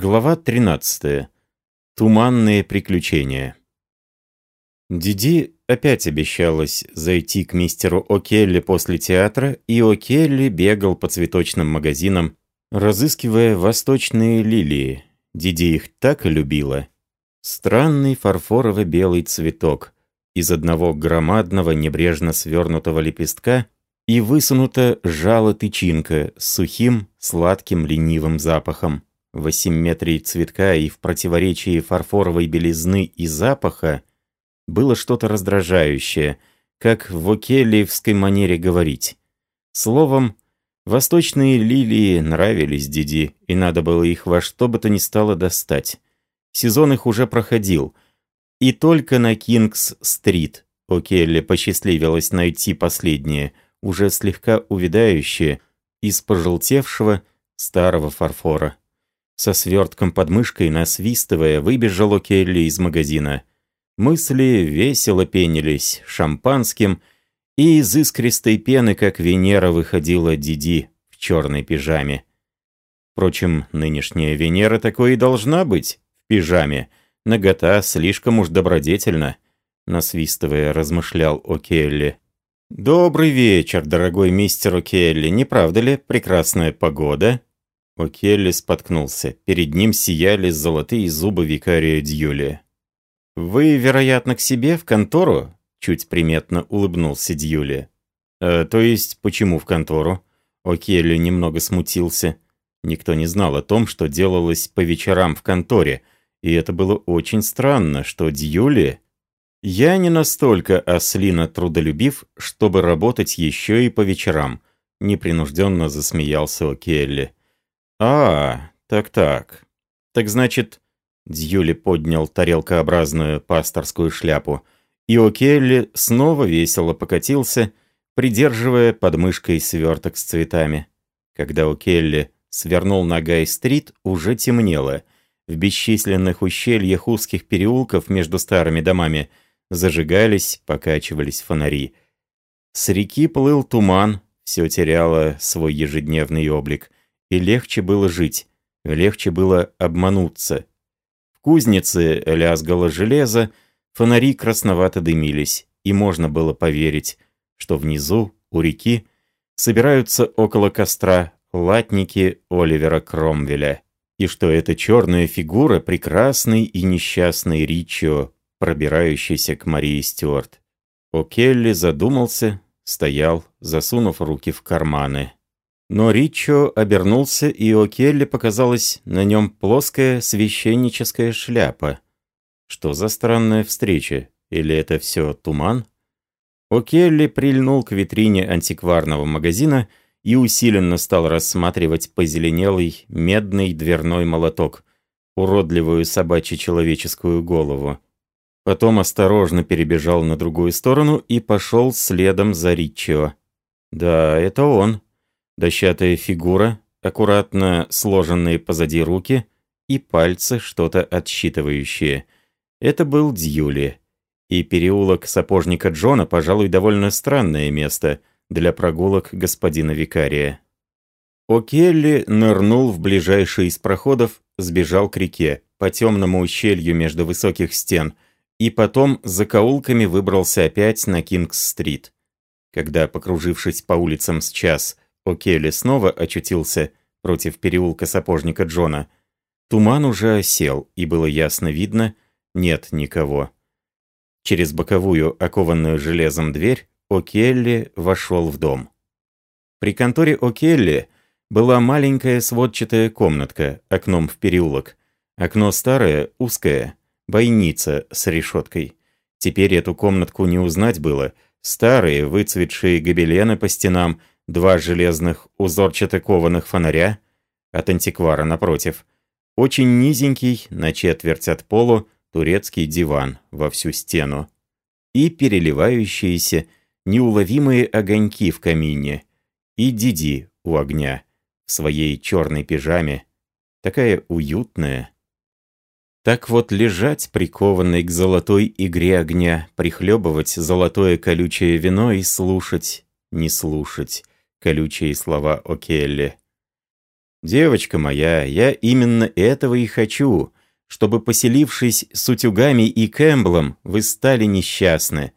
Глава 13. Туманные приключения. Диди опять обещалась зайти к мистеру О'Келли после театра, и О'Келли бегал по цветочным магазинам, разыскивая восточные лилии. Диди их так любила. Странный фарфорово-белый цветок из одного громадного небрежно свернутого лепестка и высунута жало тычинка с сухим, сладким, ленивым запахом в асимметрии цветка и в противоречии фарфоровой белизны и запаха было что-то раздражающее, как в окелиевской манере говорить. Словом, восточные лилии нравились Диди, и надо было их во что бы то ни стало достать. Сезон их уже проходил, и только на Кингс-стрит О'Келли посчастливилось найти последнее, уже слегка увядающее, из пожелтевшего старого фарфора. Со свертком под мышкой, насвистывая, выбежал Келли из магазина. Мысли весело пенились шампанским, и из искристой пены, как Венера, выходила Диди в черной пижаме. Впрочем, нынешняя Венера такой и должна быть в пижаме. Нагота слишком уж добродетельна, насвистывая, размышлял О'Келли. «Добрый вечер, дорогой мистер О'Келли, не правда ли прекрасная погода?» О'Келли споткнулся. Перед ним сияли золотые зубы викария Дьюли. «Вы, вероятно, к себе, в контору?» Чуть приметно улыбнулся Дьюли. «Э, «То есть, почему в контору?» О'Келли немного смутился. Никто не знал о том, что делалось по вечерам в конторе, и это было очень странно, что Дьюли... «Я не настолько ослино трудолюбив, чтобы работать еще и по вечерам», непринужденно засмеялся О'Келли. «А, так-так. Так значит...» Дьюли поднял тарелкообразную пасторскую шляпу, и О'Келли снова весело покатился, придерживая под мышкой сверток с цветами. Когда О'Келли свернул на Гай-стрит, уже темнело. В бесчисленных ущельях узких переулков между старыми домами зажигались, покачивались фонари. С реки плыл туман, все теряло свой ежедневный облик — и легче было жить, легче было обмануться. В кузнице лязгало железо, фонари красновато дымились, и можно было поверить, что внизу, у реки, собираются около костра латники Оливера Кромвеля, и что эта черная фигура — прекрасный и несчастный Ричио, пробирающийся к Марии Стюарт. О'Келли задумался, стоял, засунув руки в карманы. Но Ричо обернулся, и О'Келли показалась на нем плоская священническая шляпа. Что за странная встреча? Или это все туман? О'Келли прильнул к витрине антикварного магазина и усиленно стал рассматривать позеленелый медный дверной молоток, уродливую собачье-человеческую голову. Потом осторожно перебежал на другую сторону и пошел следом за Ричио. Да, это он. Дощатая фигура, аккуратно сложенные позади руки и пальцы, что-то отсчитывающие. Это был Дьюли. И переулок сапожника Джона, пожалуй, довольно странное место для прогулок господина викария. О'Келли нырнул в ближайший из проходов, сбежал к реке, по темному ущелью между высоких стен, и потом за каулками выбрался опять на Кингс-стрит. Когда, покружившись по улицам с час, О'Келли снова очутился против переулка сапожника Джона. Туман уже осел, и было ясно видно, нет никого. Через боковую, окованную железом дверь, О'Келли вошел в дом. При конторе О'Келли была маленькая сводчатая комнатка, окном в переулок. Окно старое, узкое, бойница с решеткой. Теперь эту комнатку не узнать было. Старые, выцветшие гобелены по стенам, два железных узорчато кованых фонаря, от антиквара напротив, очень низенький, на четверть от полу, турецкий диван во всю стену. И переливающиеся неуловимые огоньки в камине, и Диди у огня в своей черной пижаме, такая уютная. Так вот лежать, прикованной к золотой игре огня, прихлебывать золотое колючее вино и слушать, не слушать, колючие слова О'Келли. Девочка моя, я именно этого и хочу, чтобы, поселившись с утюгами и Кэмблом, вы стали несчастны.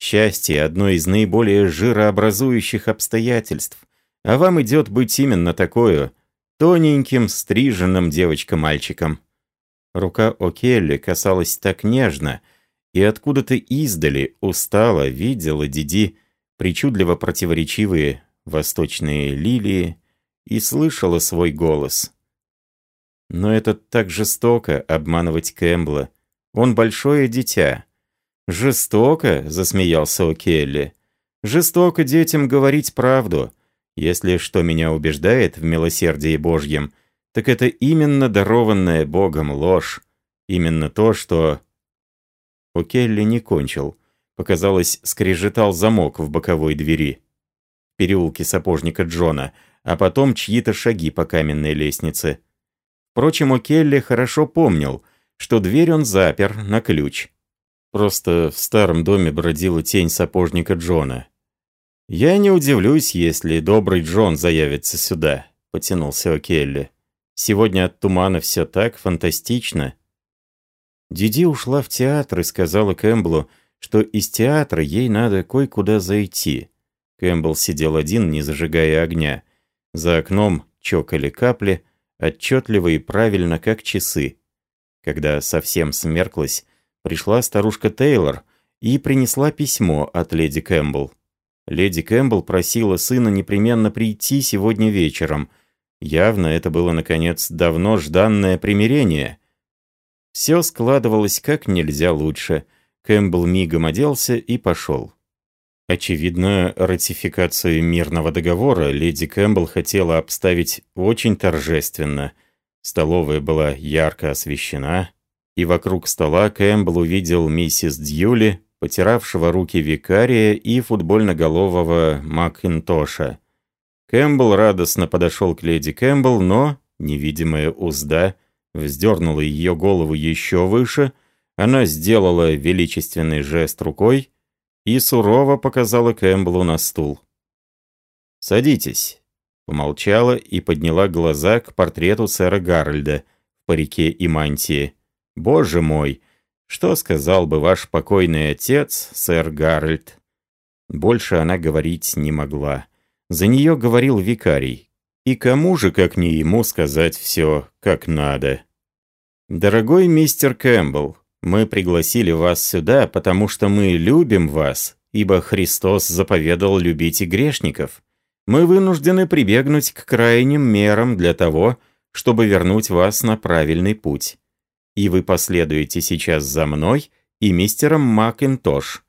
Счастье – одно из наиболее жирообразующих обстоятельств, а вам идет быть именно такое – тоненьким, стриженным девочка-мальчиком. Рука О'Келли касалась так нежно, и откуда-то издали устало видела Диди причудливо противоречивые восточные лилии и слышала свой голос. Но это так жестоко обманывать Кэмбла. Он большое дитя. «Жестоко?» — засмеялся О'Келли. «Жестоко детям говорить правду. Если что меня убеждает в милосердии Божьем, так это именно дарованная Богом ложь. Именно то, что...» О'Келли не кончил. Показалось, скрежетал замок в боковой двери. Переулке сапожника Джона, а потом чьи-то шаги по каменной лестнице. Впрочем, О'Келли хорошо помнил, что дверь он запер на ключ. Просто в старом доме бродила тень сапожника Джона. «Я не удивлюсь, если добрый Джон заявится сюда», — потянулся О'Келли. «Сегодня от тумана все так фантастично». Диди ушла в театр и сказала Кэмпбеллу, что из театра ей надо кое-куда зайти. Кэмпбелл сидел один, не зажигая огня. За окном чокали капли, отчетливо и правильно, как часы. Когда совсем смерклось, пришла старушка Тейлор и принесла письмо от леди Кэмпбелл. Леди Кэмпбелл просила сына непременно прийти сегодня вечером. Явно это было, наконец, давно жданное примирение. Все складывалось как нельзя лучше. Кэмпбелл мигом оделся и пошел. Очевидно, ратификацию мирного договора леди Кэмпбелл хотела обставить очень торжественно. Столовая была ярко освещена, и вокруг стола Кэмпбелл увидел миссис Дьюли, потиравшего руки викария и футбольноголового Макинтоша. Кэмпбелл радостно подошел к леди Кэмпбелл, но невидимая узда вздернула ее голову еще выше, она сделала величественный жест рукой и сурово показала Кэмпбеллу на стул. «Садитесь», — помолчала и подняла глаза к портрету сэра Гарольда в парике и мантии. Боже мой, что сказал бы ваш покойный отец, сэр Гарольд? Больше она говорить не могла. За нее говорил викарий. И кому же, как не ему, сказать все, как надо? «Дорогой мистер Кэмпбелл, мы пригласили вас сюда, потому что мы любим вас, ибо Христос заповедал любить и грешников. Мы вынуждены прибегнуть к крайним мерам для того, чтобы вернуть вас на правильный путь и вы последуете сейчас за мной и мистером Макинтош».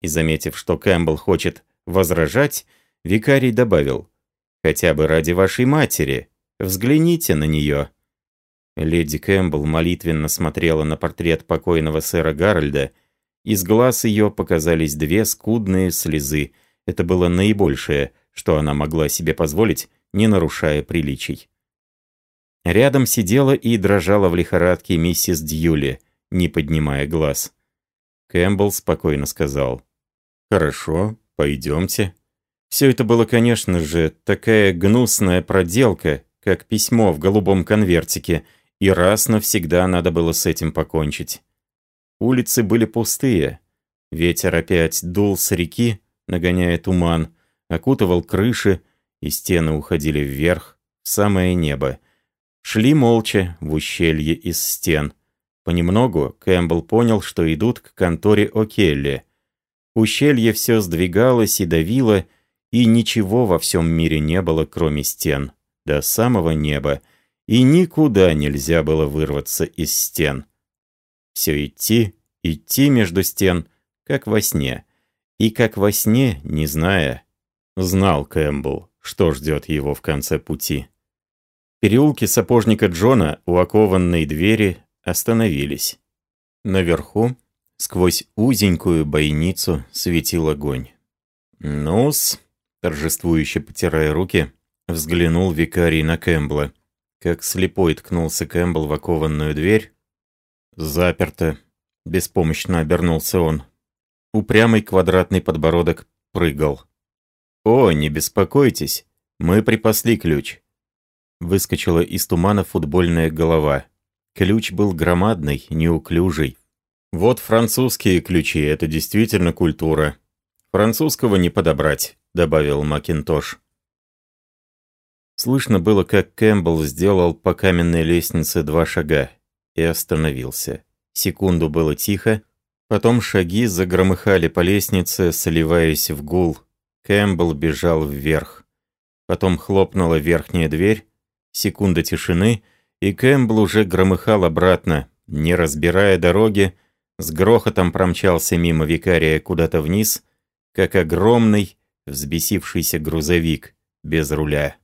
И заметив, что Кэмпбелл хочет возражать, викарий добавил, «Хотя бы ради вашей матери, взгляните на нее». Леди Кэмпбелл молитвенно смотрела на портрет покойного сэра Гарольда. Из глаз ее показались две скудные слезы. Это было наибольшее, что она могла себе позволить, не нарушая приличий. Рядом сидела и дрожала в лихорадке миссис Дьюли, не поднимая глаз. Кэмпбелл спокойно сказал. «Хорошо, пойдемте». Все это было, конечно же, такая гнусная проделка, как письмо в голубом конвертике, и раз навсегда надо было с этим покончить. Улицы были пустые. Ветер опять дул с реки, нагоняя туман, окутывал крыши, и стены уходили вверх, в самое небо. Шли молча в ущелье из стен. Понемногу Кэмпбелл понял, что идут к конторе О'Келли. Ущелье все сдвигалось и давило, и ничего во всем мире не было, кроме стен, до самого неба, и никуда нельзя было вырваться из стен. Все идти, идти между стен, как во сне. И как во сне, не зная, знал Кэмпбелл, что ждет его в конце пути переулке сапожника Джона у окованной двери остановились. Наверху, сквозь узенькую бойницу, светил огонь. «Ну-с», торжествующе потирая руки, взглянул викарий на Кэмпбелла. Как слепой ткнулся Кэмпбелл в окованную дверь. «Заперто», — беспомощно обернулся он. Упрямый квадратный подбородок прыгал. «О, не беспокойтесь, мы припасли ключ. выскочила из тумана футбольная голова. Ключ был громадный, неуклюжий. «Вот французские ключи, это действительно культура. Французского не подобрать», — добавил Макинтош. Слышно было, как Кэмпбелл сделал по каменной лестнице два шага и остановился. Секунду было тихо, потом шаги загромыхали по лестнице, сливаясь в гул. Кэмпбелл бежал вверх. Потом хлопнула верхняя дверь, секунда тишины, и Кэмпбелл уже громыхал обратно, не разбирая дороги, с грохотом промчался мимо викария куда-то вниз, как огромный, взбесившийся грузовик без руля.